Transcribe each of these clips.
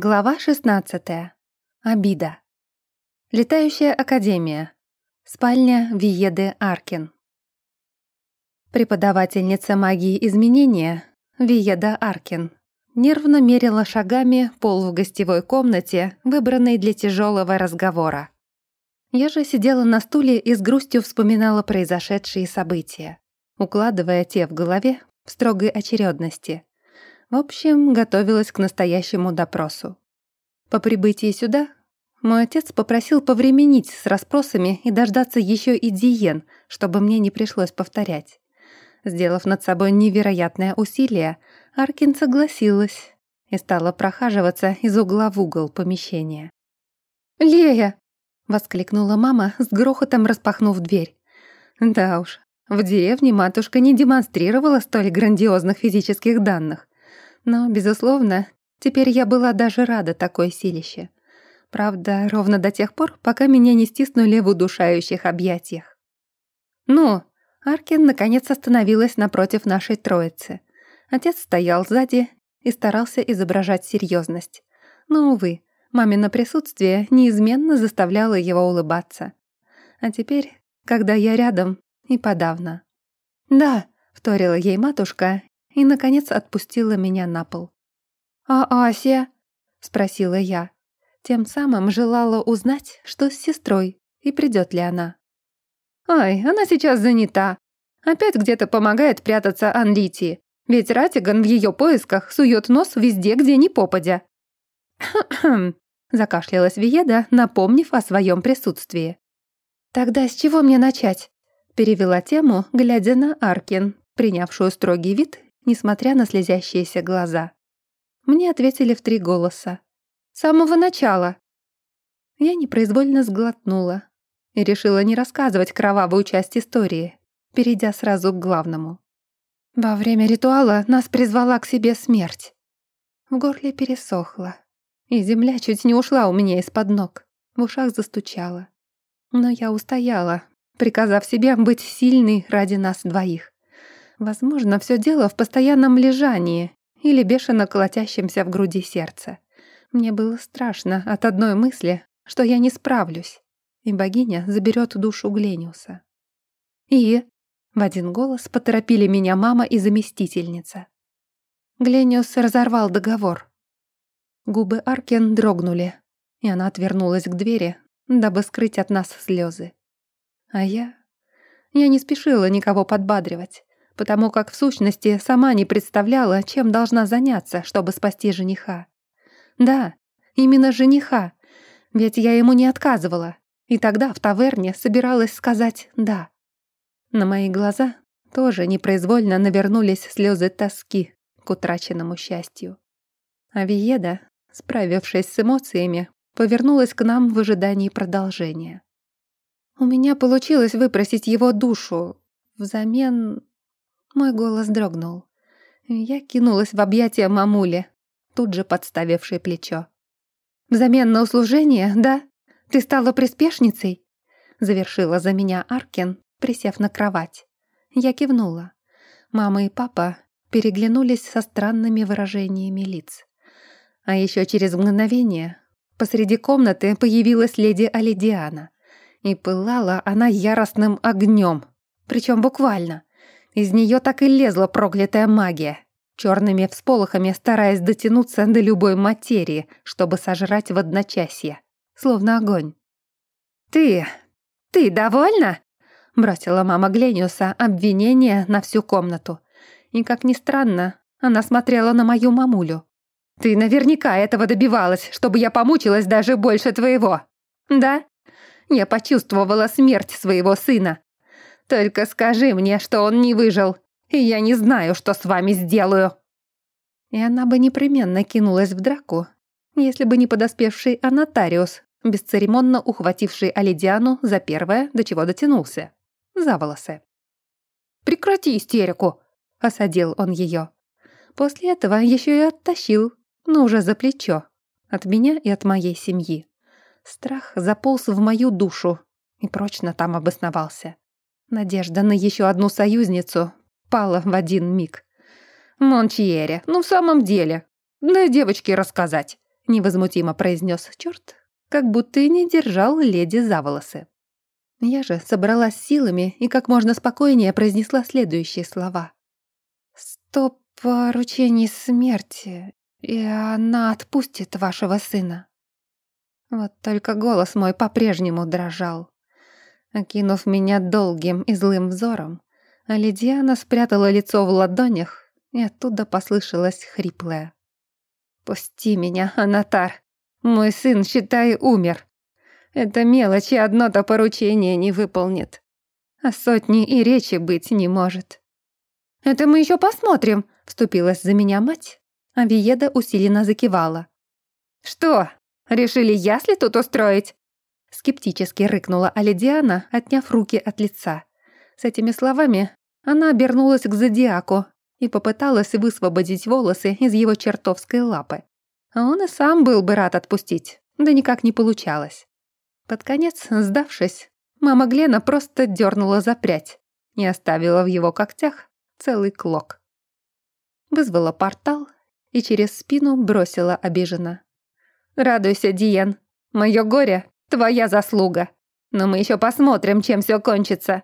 Глава 16. Обида. Летающая академия. Спальня Виеды Аркин. Преподавательница магии изменения Виеда Аркин нервно мерила шагами пол в гостевой комнате, выбранной для тяжелого разговора. Я же сидела на стуле и с грустью вспоминала произошедшие события, укладывая те в голове в строгой очередности — в общем, готовилась к настоящему допросу. По прибытии сюда мой отец попросил повременить с расспросами и дождаться еще и Диен, чтобы мне не пришлось повторять. Сделав над собой невероятное усилие, Аркин согласилась и стала прохаживаться из угла в угол помещения. «Лея!» — воскликнула мама, с грохотом распахнув дверь. Да уж, в деревне матушка не демонстрировала столь грандиозных физических данных. Но, безусловно, теперь я была даже рада такой силище. Правда, ровно до тех пор, пока меня не стиснули в удушающих объятиях. «Ну!» Аркин наконец остановилась напротив нашей троицы. Отец стоял сзади и старался изображать серьезность. Но, увы, мамино присутствие неизменно заставляло его улыбаться. А теперь, когда я рядом, и подавно. «Да», — вторила ей матушка и, наконец, отпустила меня на пол. «А Ася?» — спросила я. Тем самым желала узнать, что с сестрой, и придет ли она. «Ай, она сейчас занята. Опять где-то помогает прятаться Анлитии, ведь Ратиган в ее поисках сует нос везде, где ни попадя». «Хм-хм», — закашлялась Виеда, напомнив о своем присутствии. «Тогда с чего мне начать?» — перевела тему, глядя на Аркин, принявшую строгий вид несмотря на слезящиеся глаза. Мне ответили в три голоса. «С самого начала!» Я непроизвольно сглотнула и решила не рассказывать кровавую часть истории, перейдя сразу к главному. Во время ритуала нас призвала к себе смерть. В горле пересохло, и земля чуть не ушла у меня из-под ног, в ушах застучала. Но я устояла, приказав себе быть сильной ради нас двоих. Возможно, все дело в постоянном лежании или бешено колотящемся в груди сердце. Мне было страшно от одной мысли, что я не справлюсь, и богиня заберет душу Глениуса. И в один голос поторопили меня мама и заместительница. Глениус разорвал договор. Губы Аркен дрогнули, и она отвернулась к двери, дабы скрыть от нас слезы. А я... Я не спешила никого подбадривать потому как в сущности сама не представляла, чем должна заняться, чтобы спасти жениха. Да, именно жениха, ведь я ему не отказывала, и тогда в таверне собиралась сказать «да». На мои глаза тоже непроизвольно навернулись слезы тоски к утраченному счастью. А Виеда, справившись с эмоциями, повернулась к нам в ожидании продолжения. У меня получилось выпросить его душу. Взамен мой голос дрогнул. Я кинулась в объятия мамули, тут же подставившей плечо. «Взамен на услужение, да? Ты стала приспешницей?» Завершила за меня Аркен, присев на кровать. Я кивнула. Мама и папа переглянулись со странными выражениями лиц. А еще через мгновение посреди комнаты появилась леди Алидиана. И пылала она яростным огнем, причем буквально. Из нее так и лезла проклятая магия, черными всполохами стараясь дотянуться до любой материи, чтобы сожрать в одночасье, словно огонь. «Ты... ты довольна?» — бросила мама Глениуса обвинение на всю комнату. И, как ни странно, она смотрела на мою мамулю. «Ты наверняка этого добивалась, чтобы я помучилась даже больше твоего. Да? Я почувствовала смерть своего сына, только скажи мне, что он не выжил, и я не знаю, что с вами сделаю». И она бы непременно кинулась в драку, если бы не подоспевший Анатариус, бесцеремонно ухвативший Алидиану за первое, до чего дотянулся. За волосы. «Прекрати истерику!» — осадил он ее. После этого еще и оттащил, но уже за плечо. От меня и от моей семьи. Страх заполз в мою душу и прочно там обосновался. Надежда на еще одну союзницу пала в один миг. «Мончьере, ну в самом деле, дай девочке рассказать», — невозмутимо произнес черт, как будто и не держал леди за волосы. Я же собралась силами и как можно спокойнее произнесла следующие слова. «Сто поручений смерти, и она отпустит вашего сына». Вот только голос мой по-прежнему дрожал. Окинув меня долгим и злым взором, а Лидиана спрятала лицо в ладонях, и оттуда послышалось хриплое. «Пусти меня, Анатар. Мой сын, считай, умер. Это мелочи одно-то поручение не выполнит. А сотни и речи быть не может». «Это мы еще посмотрим», — вступилась за меня мать, а Виеда усиленно закивала. «Что, решили ясли тут устроить?» Скептически рыкнула Алидиана, отняв руки от лица. С этими словами она обернулась к зодиаку и попыталась высвободить волосы из его чертовской лапы. А он и сам был бы рад отпустить, да никак не получалось. Под конец, сдавшись, мама Глена просто дернула за прядь и оставила в его когтях целый клок. Вызвала портал и через спину бросила обиженно. «Радуйся, Диен, мое горе — твоя заслуга. Но мы еще посмотрим, чем все кончится.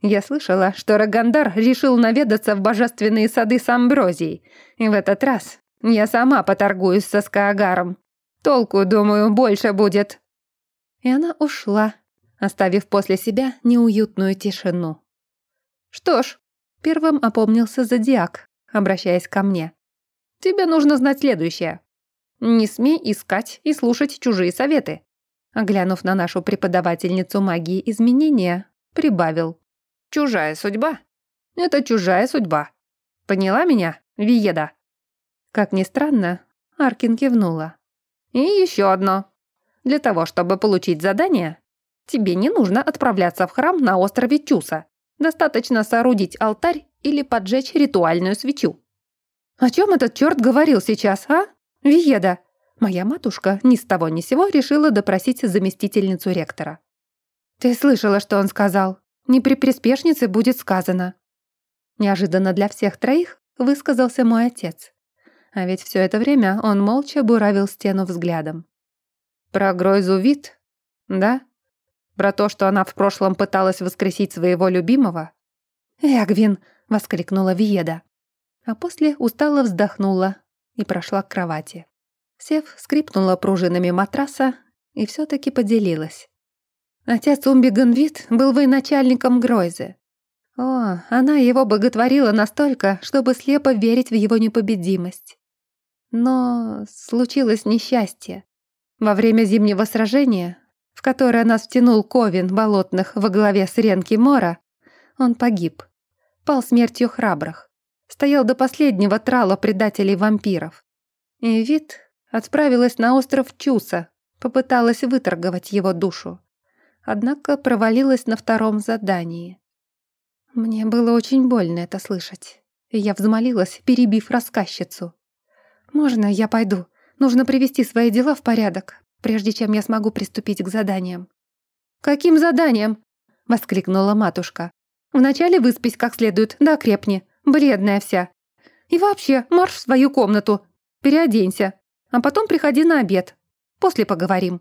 Я слышала, что Рагандар решил наведаться в божественные сады с Амброзией, и в этот раз я сама поторгуюсь со Скаагаром. Толку, думаю, больше будет». И она ушла, оставив после себя неуютную тишину. «Что ж», — первым опомнился Зодиак, обращаясь ко мне. «Тебе нужно знать следующее. Не смей искать и слушать чужие советы». Оглянув на нашу преподавательницу магии изменения, прибавил. Чужая судьба — это чужая судьба. Поняла меня, Виеда?» Как ни странно, Аркин кивнула. «И еще одно. Для того, чтобы получить задание, тебе не нужно отправляться в храм на острове Чуса. Достаточно соорудить алтарь или поджечь ритуальную свечу». «О чем этот черт говорил сейчас, а? Виеда?» Моя матушка ни с того ни сего решила допросить заместительницу ректора. «Ты слышала, что он сказал?» Не при приспешнице будет сказано. Неожиданно для всех троих высказался мой отец. А ведь все это время он молча буравил стену взглядом. Про Гройзу вид? Да? Про то, что она в прошлом пыталась воскресить своего любимого? «Эгвин!» — воскликнула Виеда. А после устало вздохнула и прошла к кровати. Сев, скрипнула пружинами матраса и все таки поделилась. Отец Умбиганвит был военачальником Гройзы. О, она его боготворила настолько, чтобы слепо верить в его непобедимость. Но случилось несчастье. Во время зимнего сражения, в которое нас втянул Ковин болотных во главе с Ренки Мора, он погиб. Пал смертью храбрых. Стоял до последнего трала предателей-вампиров. И Вит отправилась на остров Чуса, попыталась выторговать его душу однако провалилась на втором задании. Мне было очень больно это слышать. Я взмолилась, перебив рассказчицу. «Можно я пойду? Нужно привести свои дела в порядок, прежде чем я смогу приступить к заданиям». «Каким заданиям?» — воскликнула матушка. «Вначале выспись как следует, да крепни, бледная вся. И вообще, марш в свою комнату, переоденься, а потом приходи на обед. После поговорим».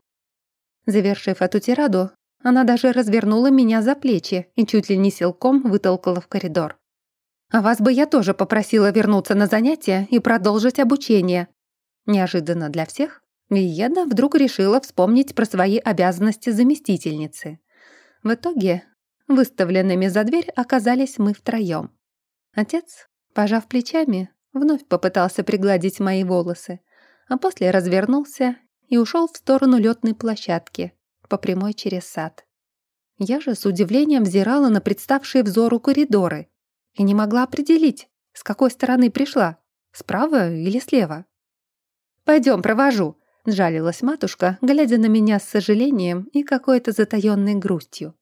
Завершив эту тираду, она даже развернула меня за плечи и чуть ли не силком вытолкала в коридор. «А вас бы я тоже попросила вернуться на занятия и продолжить обучение». Неожиданно для всех, Виеда вдруг решила вспомнить про свои обязанности заместительницы. В итоге выставленными за дверь оказались мы втроем. Отец, пожав плечами, вновь попытался пригладить мои волосы, а после развернулся и ушел в сторону летной площадки, по прямой через сад. Я же с удивлением взирала на представшие взору коридоры и не могла определить, с какой стороны пришла, справа или слева. «Пойдем, провожу», — сжалилась матушка, глядя на меня с сожалением и какой-то затаённой грустью.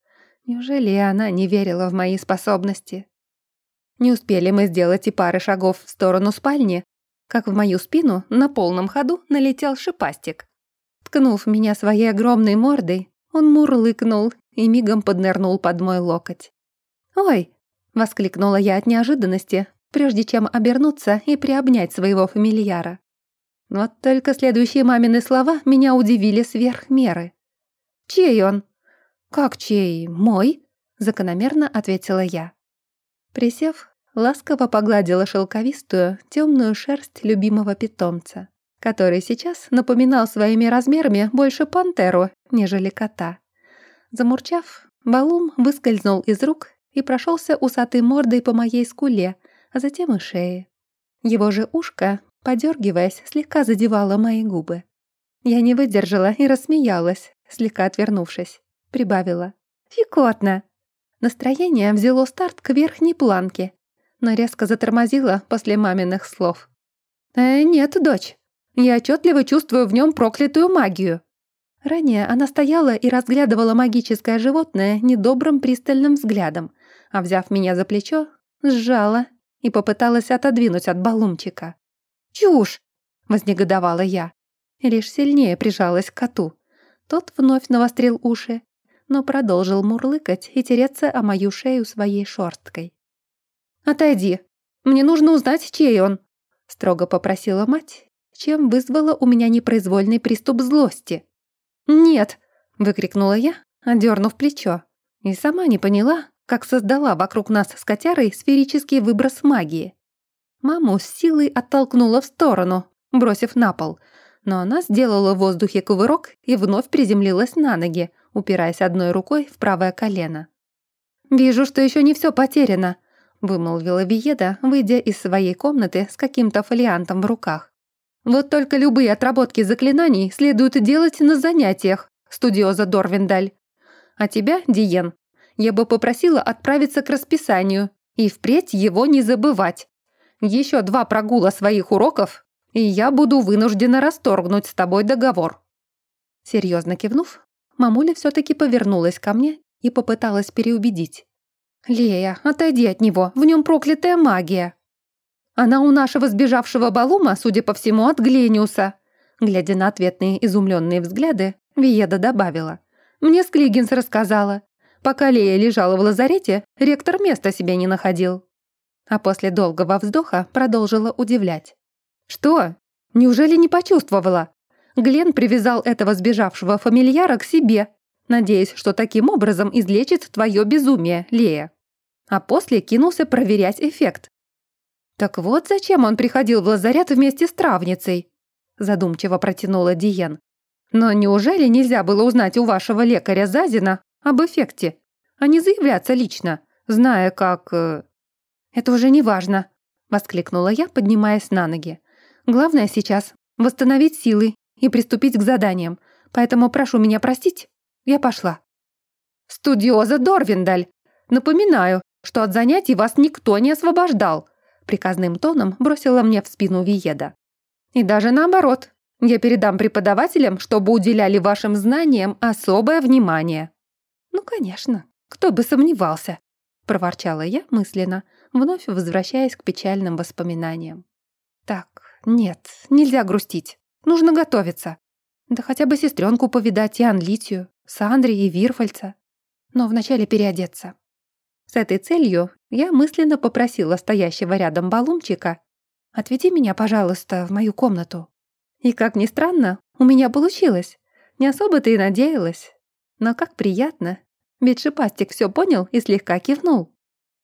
Неужели она не верила в мои способности? Не успели мы сделать и пары шагов в сторону спальни, как в мою спину на полном ходу налетел шипастик. Ткнув меня своей огромной мордой, он мурлыкнул и мигом поднырнул под мой локоть. «Ой!» — воскликнула я от неожиданности, прежде чем обернуться и приобнять своего фамильяра. Вот только следующие мамины слова меня удивили сверх меры. «Чей он?» «Как чей? Мой?» — закономерно ответила я. Присев, ласково погладила шелковистую, темную шерсть любимого питомца, который сейчас напоминал своими размерами больше пантеру, нежели кота. Замурчав, Балум выскользнул из рук и прошелся усатой мордой по моей скуле, а затем и шее. Его же ушко, подергиваясь, слегка задевало мои губы. Я не выдержала и рассмеялась, слегка отвернувшись. Прибавила. «Фикотно!» Настроение взяло старт к верхней планке, но резко затормозило после маминых слов. «Э, нет, дочь, я отчетливо чувствую в нем проклятую магию». Ранее она стояла и разглядывала магическое животное недобрым пристальным взглядом, а взяв меня за плечо, сжала и попыталась отодвинуть от балумчика. «Чушь!» — вознегодовала я. И лишь сильнее прижалась к коту. Тот вновь навострил уши, но продолжил мурлыкать и тереться о мою шею своей шорсткой. «Отойди! Мне нужно узнать, чей он!» — строго попросила мать, чем вызвала у меня непроизвольный приступ злости. «Нет!» — выкрикнула я, одернув плечо, и сама не поняла, как создала вокруг нас с котярой сферический выброс магии. Маму с силой оттолкнула в сторону, бросив на пол, но она сделала в воздухе кувырок и вновь приземлилась на ноги, упираясь одной рукой в правое колено. «Вижу, что еще не все потеряно», — вымолвила Виеда, выйдя из своей комнаты с каким-то фолиантом в руках. «Вот только любые отработки заклинаний следует делать на занятиях, студиоза Дорвиндаль. А тебя, Диен, я бы попросила отправиться к расписанию и впредь его не забывать. Еще два прогула своих уроков, и я буду вынуждена расторгнуть с тобой договор». Серьезно кивнув, мамуля все-таки повернулась ко мне и попыталась переубедить. «Лея, отойди от него, в нем проклятая магия!» «Она у нашего сбежавшего Балума, судя по всему, от Глениуса!» Глядя на ответные изумленные взгляды, Виеда добавила. «Мне Склигинс рассказала. Пока Лея лежала в лазарете, ректор места себе не находил. А после долгого вздоха продолжила удивлять. «Что? Неужели не почувствовала? Глен привязал этого сбежавшего фамильяра к себе, надеясь, что таким образом излечит твое безумие, Лея. А после кинулся проверять эффект. «Так вот зачем он приходил в лазарет вместе с травницей», задумчиво протянула Диен. «Но неужели нельзя было узнать у вашего лекаря Зазина об эффекте, а не заявляться лично, зная, как...» э, «Это уже не важно», — воскликнула я, поднимаясь на ноги. «Главное сейчас — восстановить силы и приступить к заданиям, поэтому прошу меня простить, я пошла». «Студиоза Дорвиндаль! Напоминаю, что от занятий вас никто не освобождал», приказным тоном бросила мне в спину Виеда. «И даже наоборот, я передам преподавателям, чтобы уделяли вашим знаниям особое внимание». «Ну, конечно, кто бы сомневался», — проворчала я мысленно, вновь возвращаясь к печальным воспоминаниям. «Так, нет, нельзя грустить. Нужно готовиться. Да хотя бы сестренку повидать и Анлитию, Сандри и Вирфальца. Но вначале переодеться». С этой целью я мысленно попросила стоящего рядом балумчика «Отведи меня, пожалуйста, в мою комнату». И, как ни странно, у меня получилось. Не особо-то и надеялась. Но как приятно, ведь шипастик все понял и слегка кивнул.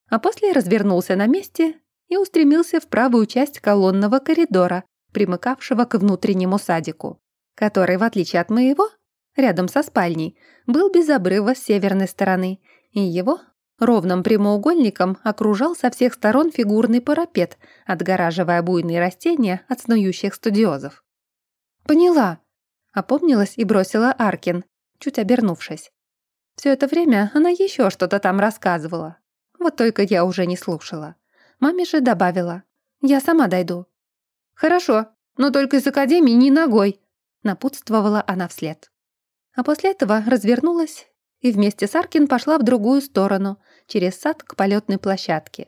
А после развернулся на месте и устремился в правую часть колонного коридора, примыкавшего к внутреннему садику, который, в отличие от моего, рядом со спальней, был без обрыва с северной стороны, и его ровным прямоугольником окружал со всех сторон фигурный парапет, отгораживая буйные растения от снующих студиозов. «Поняла», — опомнилась и бросила Аркин, чуть обернувшись. Все это время она еще что-то там рассказывала. Вот только я уже не слушала. Маме же добавила. «Я сама дойду». «Хорошо, но только из академии ни ногой», напутствовала она вслед. А после этого развернулась и вместе с Аркин пошла в другую сторону, через сад к полетной площадке.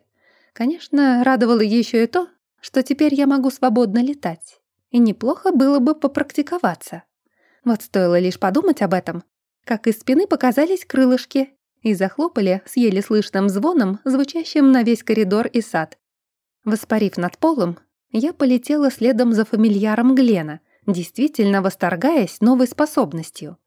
Конечно, радовало еще и то, что теперь я могу свободно летать. И неплохо было бы попрактиковаться. Вот стоило лишь подумать об этом, как из спины показались крылышки и захлопали с еле слышным звоном, звучащим на весь коридор и сад. Воспарив над полом, Я полетела следом за фамильяром Глена, действительно восторгаясь новой способностью.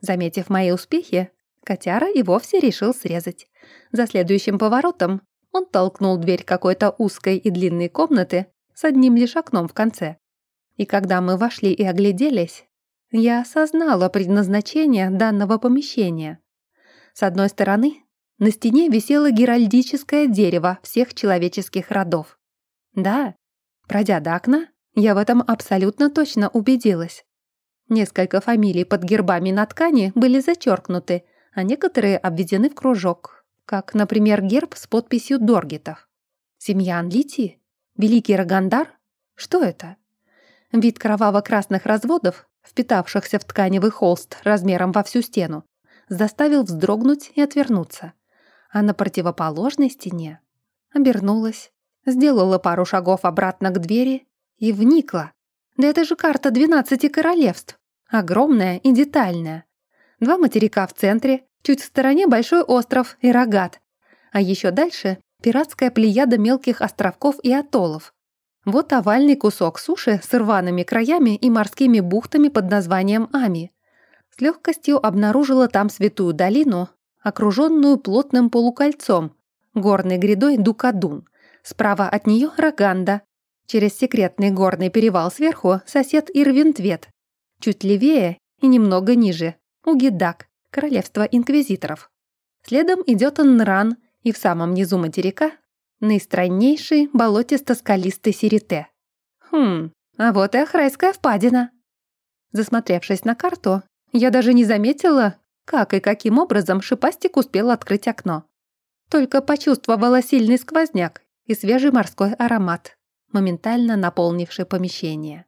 Заметив мои успехи, котяра и вовсе решил срезать. За следующим поворотом он толкнул дверь какой-то узкой и длинной комнаты с одним лишь окном в конце. И когда мы вошли и огляделись, я осознала предназначение данного помещения. С одной стороны, на стене висело геральдическое дерево всех человеческих родов. Да, пройдя до окна, я в этом абсолютно точно убедилась. Несколько фамилий под гербами на ткани были зачеркнуты, а некоторые обведены в кружок, как, например, герб с подписью Доргитов. Семья Анлити? Великий Рагандар? Что это? Вид кроваво-красных разводов впитавшихся в тканевый холст размером во всю стену, заставил вздрогнуть и отвернуться. А на противоположной стене обернулась, сделала пару шагов обратно к двери и вникла. Да это же карта двенадцати королевств, огромная и детальная. Два материка в центре, чуть в стороне большой остров и рогат, а еще дальше пиратская плеяда мелких островков и атоллов, вот овальный кусок суши с рваными краями и морскими бухтами под названием Ами. С легкостью обнаружила там святую долину, окруженную плотным полукольцом, горной грядой Дукадун. Справа от нее Роганда. Через секретный горный перевал сверху сосед Ирвинтвет. Чуть левее и немного ниже – Угидак, королевство инквизиторов. Следом идет Нран, и в самом низу материка наистраннейший болотисто-скалистый сирите. Хм, а вот и Ахрайская впадина. Засмотревшись на карту, я даже не заметила, как и каким образом шипастик успел открыть окно. Только почувствовала сильный сквозняк и свежий морской аромат, моментально наполнивший помещение.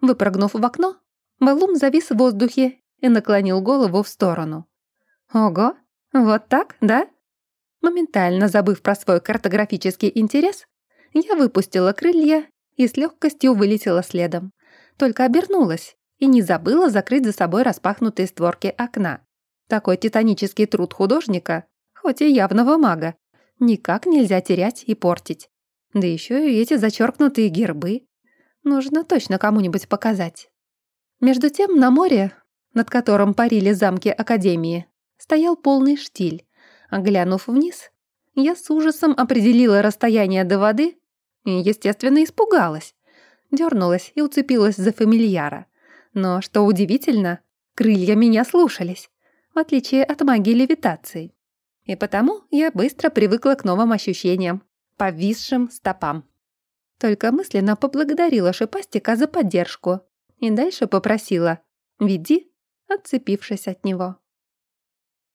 Выпрыгнув в окно, Балум завис в воздухе и наклонил голову в сторону. «Ого, вот так, да?» Моментально забыв про свой картографический интерес, я выпустила крылья и с легкостью вылетела следом. Только обернулась и не забыла закрыть за собой распахнутые створки окна. Такой титанический труд художника, хоть и явного мага, никак нельзя терять и портить. Да еще и эти зачеркнутые гербы. Нужно точно кому-нибудь показать. Между тем на море, над которым парили замки Академии, стоял полный штиль. Глянув вниз, я с ужасом определила расстояние до воды и, естественно, испугалась. Дернулась и уцепилась за фамильяра. Но, что удивительно, крылья меня слушались, в отличие от магии левитации. И потому я быстро привыкла к новым ощущениям, повисшим стопам. Только мысленно поблагодарила шипастика за поддержку и дальше попросила «Веди», отцепившись от него.